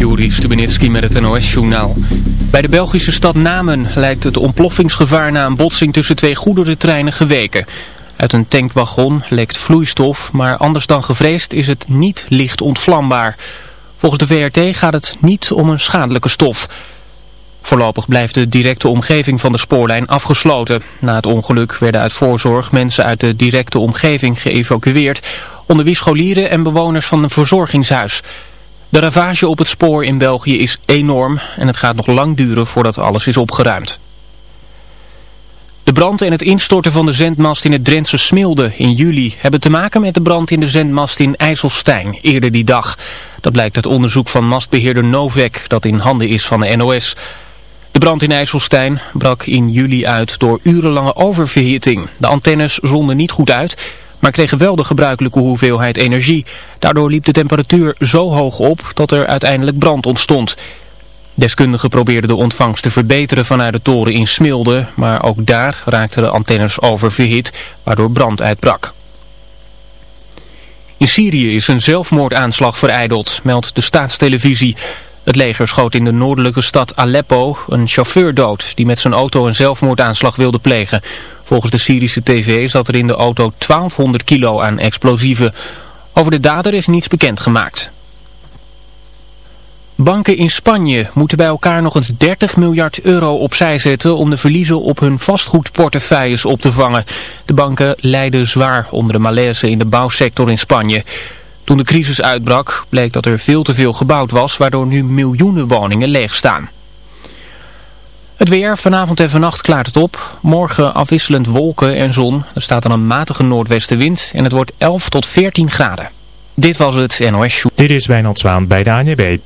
Juri Stubenitski met het NOS-journaal. Bij de Belgische stad Namen lijkt het ontploffingsgevaar na een botsing tussen twee goederentreinen geweken. Uit een tankwagon lekt vloeistof, maar anders dan gevreesd is het niet licht ontvlambaar. Volgens de VRT gaat het niet om een schadelijke stof. Voorlopig blijft de directe omgeving van de spoorlijn afgesloten. Na het ongeluk werden uit voorzorg mensen uit de directe omgeving geëvacueerd, onder wie scholieren en bewoners van een verzorgingshuis. De ravage op het spoor in België is enorm en het gaat nog lang duren voordat alles is opgeruimd. De brand en het instorten van de zendmast in het Drentse Smilde in juli hebben te maken met de brand in de zendmast in IJsselstein eerder die dag. Dat blijkt uit onderzoek van mastbeheerder Novek dat in handen is van de NOS. De brand in IJsselstein brak in juli uit door urenlange oververhitting. De antennes zonden niet goed uit maar kregen wel de gebruikelijke hoeveelheid energie. Daardoor liep de temperatuur zo hoog op dat er uiteindelijk brand ontstond. Deskundigen probeerden de ontvangst te verbeteren vanuit de toren in Smilde, maar ook daar raakten de antennes oververhit, waardoor brand uitbrak. In Syrië is een zelfmoordaanslag vereideld, meldt de staatstelevisie. Het leger schoot in de noordelijke stad Aleppo een chauffeur dood die met zijn auto een zelfmoordaanslag wilde plegen. Volgens de Syrische tv zat er in de auto 1200 kilo aan explosieven. Over de dader is niets bekend gemaakt. Banken in Spanje moeten bij elkaar nog eens 30 miljard euro opzij zetten om de verliezen op hun vastgoedportefeuilles op te vangen. De banken lijden zwaar onder de malaise in de bouwsector in Spanje. Toen de crisis uitbrak bleek dat er veel te veel gebouwd was waardoor nu miljoenen woningen leeg staan. Het weer, vanavond en vannacht klaart het op. Morgen afwisselend wolken en zon. Er staat dan een matige noordwestenwind en het wordt 11 tot 14 graden. Dit was het NOS. Dit is Wijnald Zwaan bij de ANB.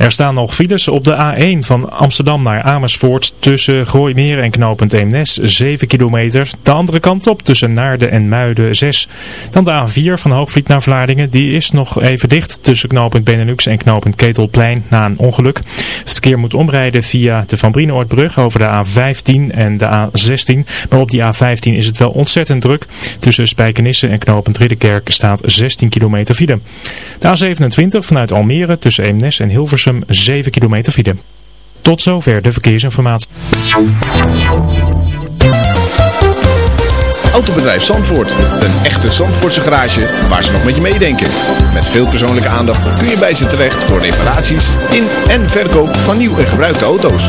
Er staan nog files op de A1 van Amsterdam naar Amersfoort tussen Gooimeer en knooppunt Eemnes 7 kilometer. De andere kant op tussen Naarden en Muiden 6. Dan de A4 van Hoogvliet naar Vlaardingen. Die is nog even dicht tussen knooppunt Benelux en knooppunt Ketelplein na een ongeluk. Het verkeer moet omrijden via de Van Brienoordbrug over de A15 en de A16. Maar op die A15 is het wel ontzettend druk. Tussen Spijkenisse en knooppunt Ridderkerk staat 16 kilometer file. De A27 vanuit Almere tussen Eemnes en Hilversum 7 kilometer file. Tot zover de verkeersinformatie. Autobedrijf Zandvoort. Een echte Zandvoortse garage waar ze nog met je meedenken. Met veel persoonlijke aandacht kun je bij ze terecht voor reparaties in en verkoop van nieuw en gebruikte auto's.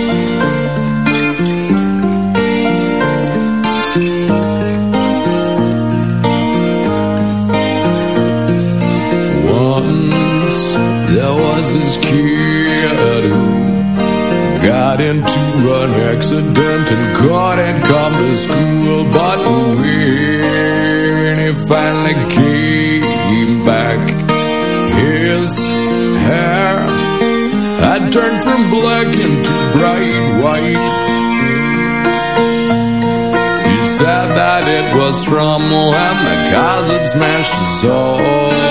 Was from the cousin smashed his soul.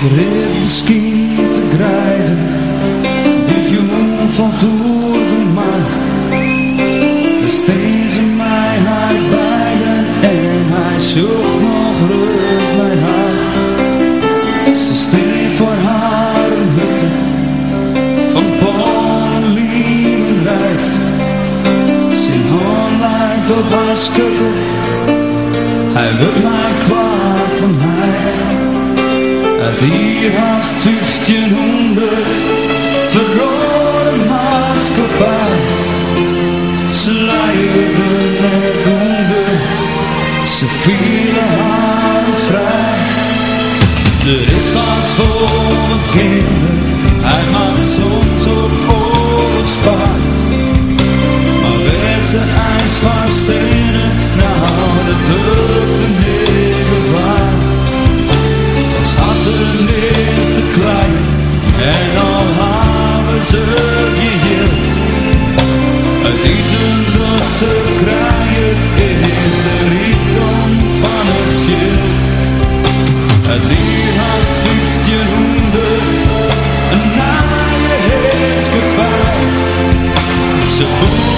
De misschien te grijden de jong van door de maan Dus ze mij hij beiden. En hij zoekt nog rust bij haar. Ze steekt voor haar een hutte Van ballen liemen rijdt Zijn hand leidt op haar schutte Hij wil mij kwaad en heid die ihr 1500 ze. Het dat de rijkdom van het veld. Het dier haast 1700, een naaie heerskepaar. Ze boeren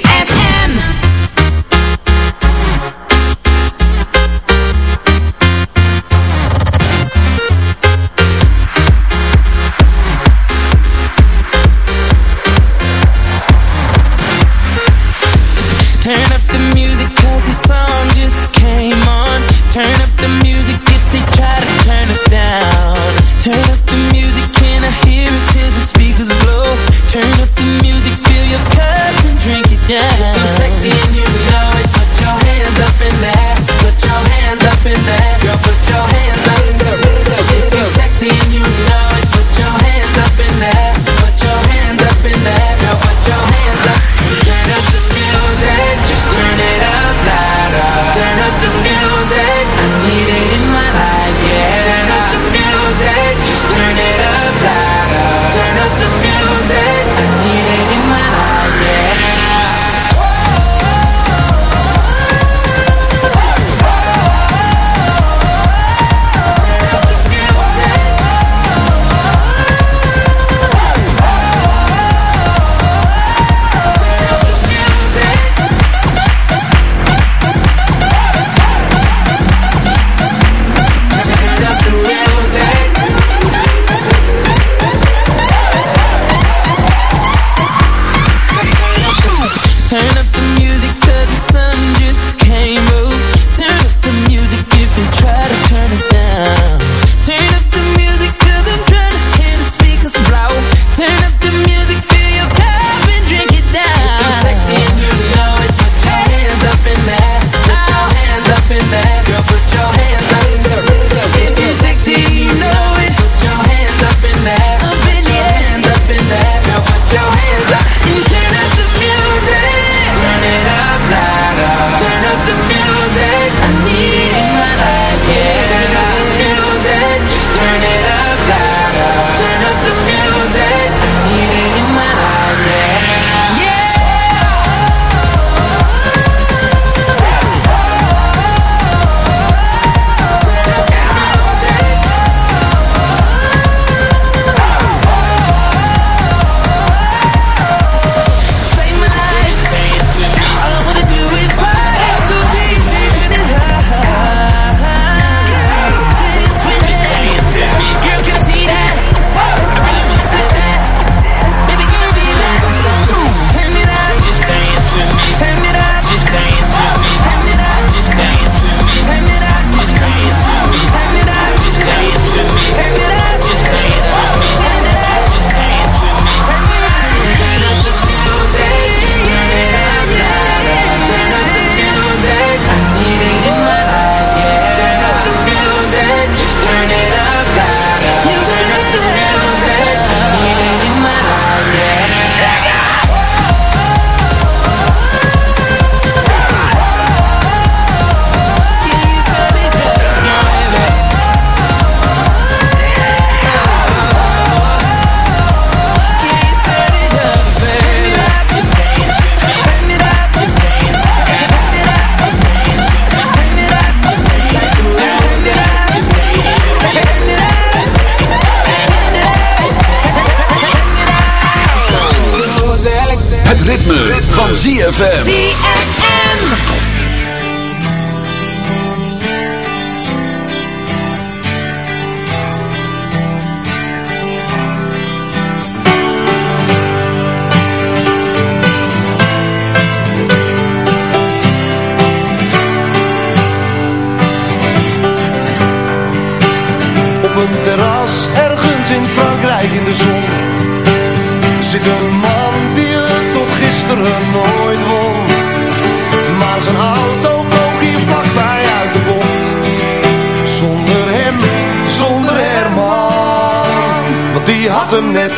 ZFM.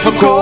difficult.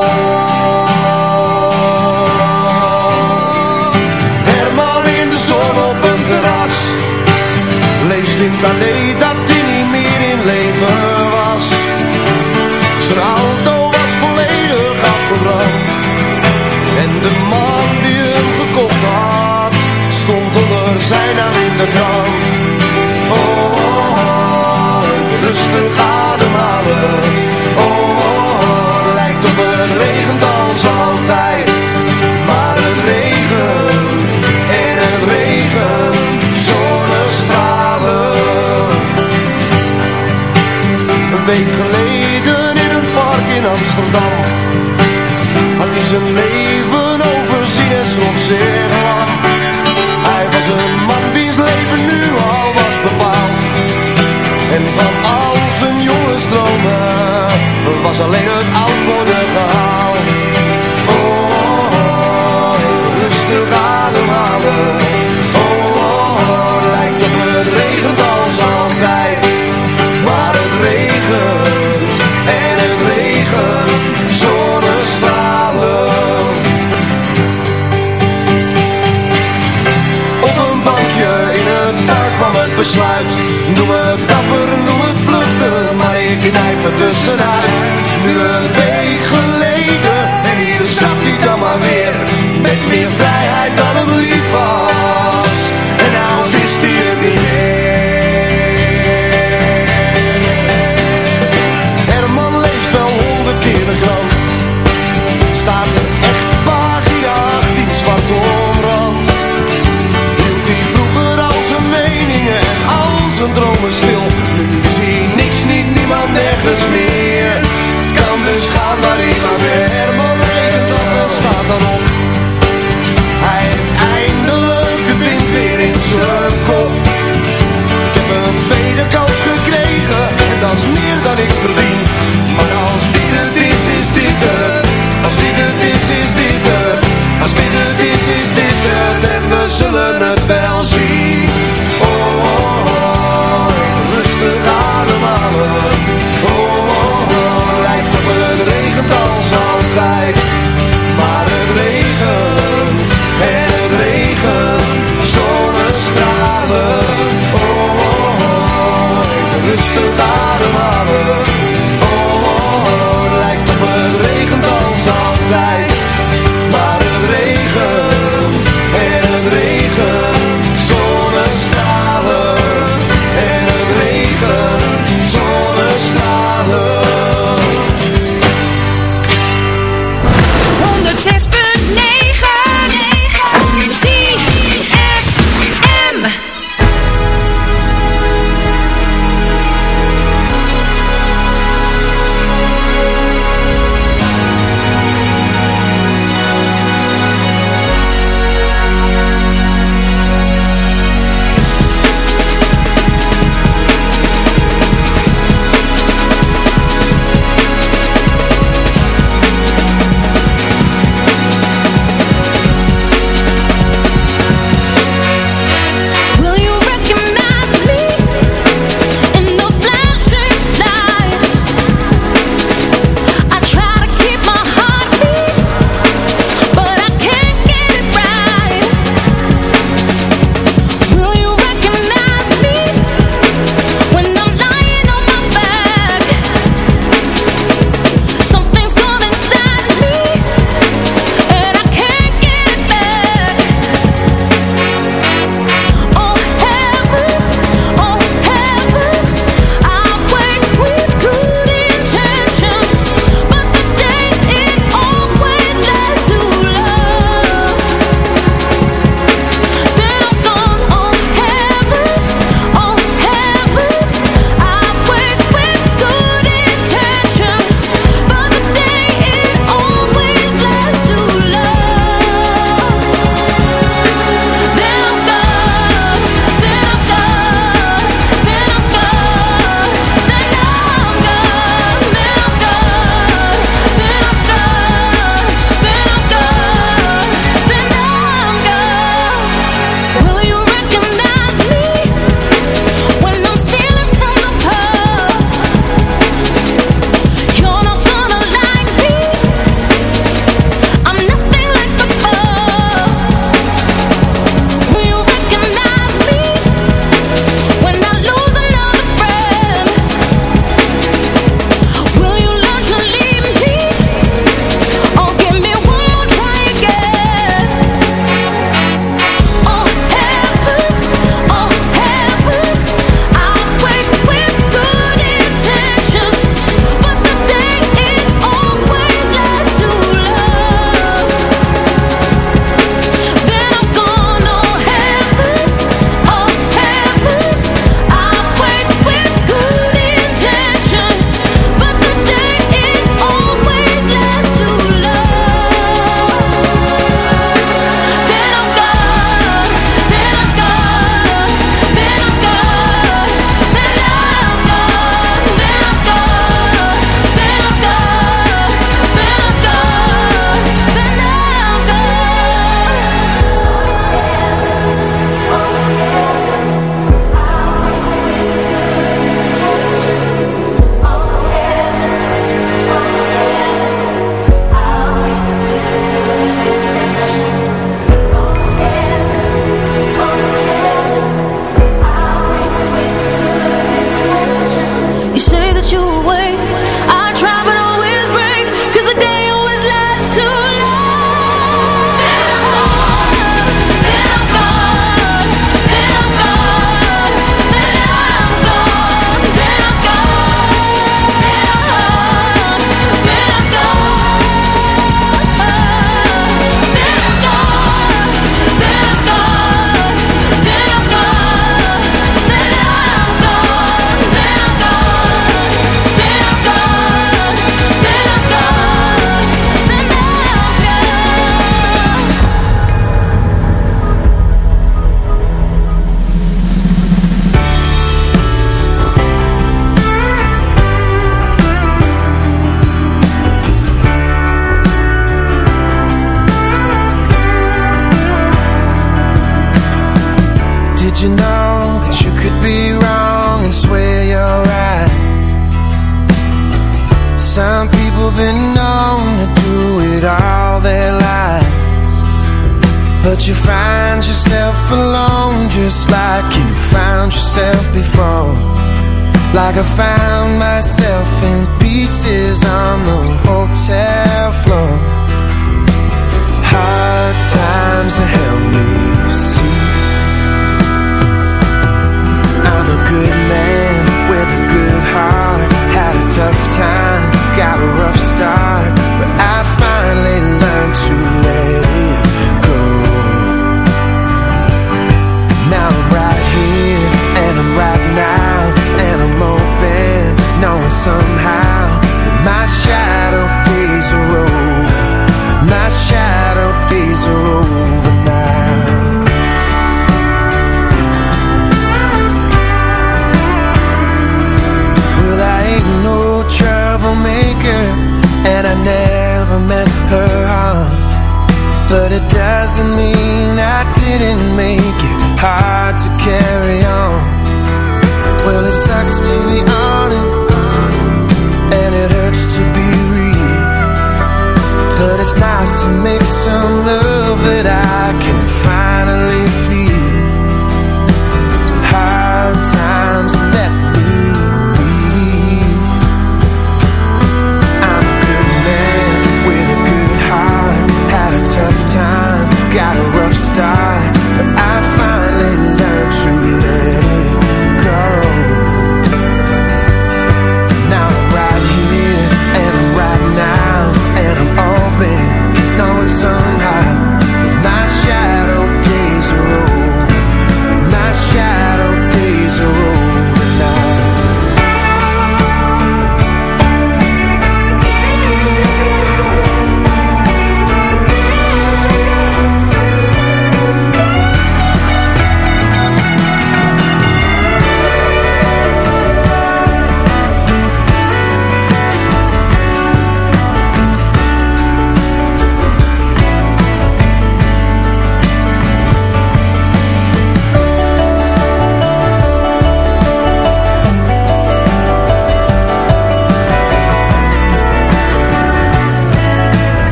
me. besluit. Noem het dapper, noem het vluchten Maar ik knijp er tussenuit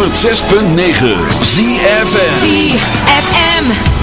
106.9 ZFM ZFM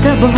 comfortable